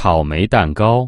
草莓蛋糕。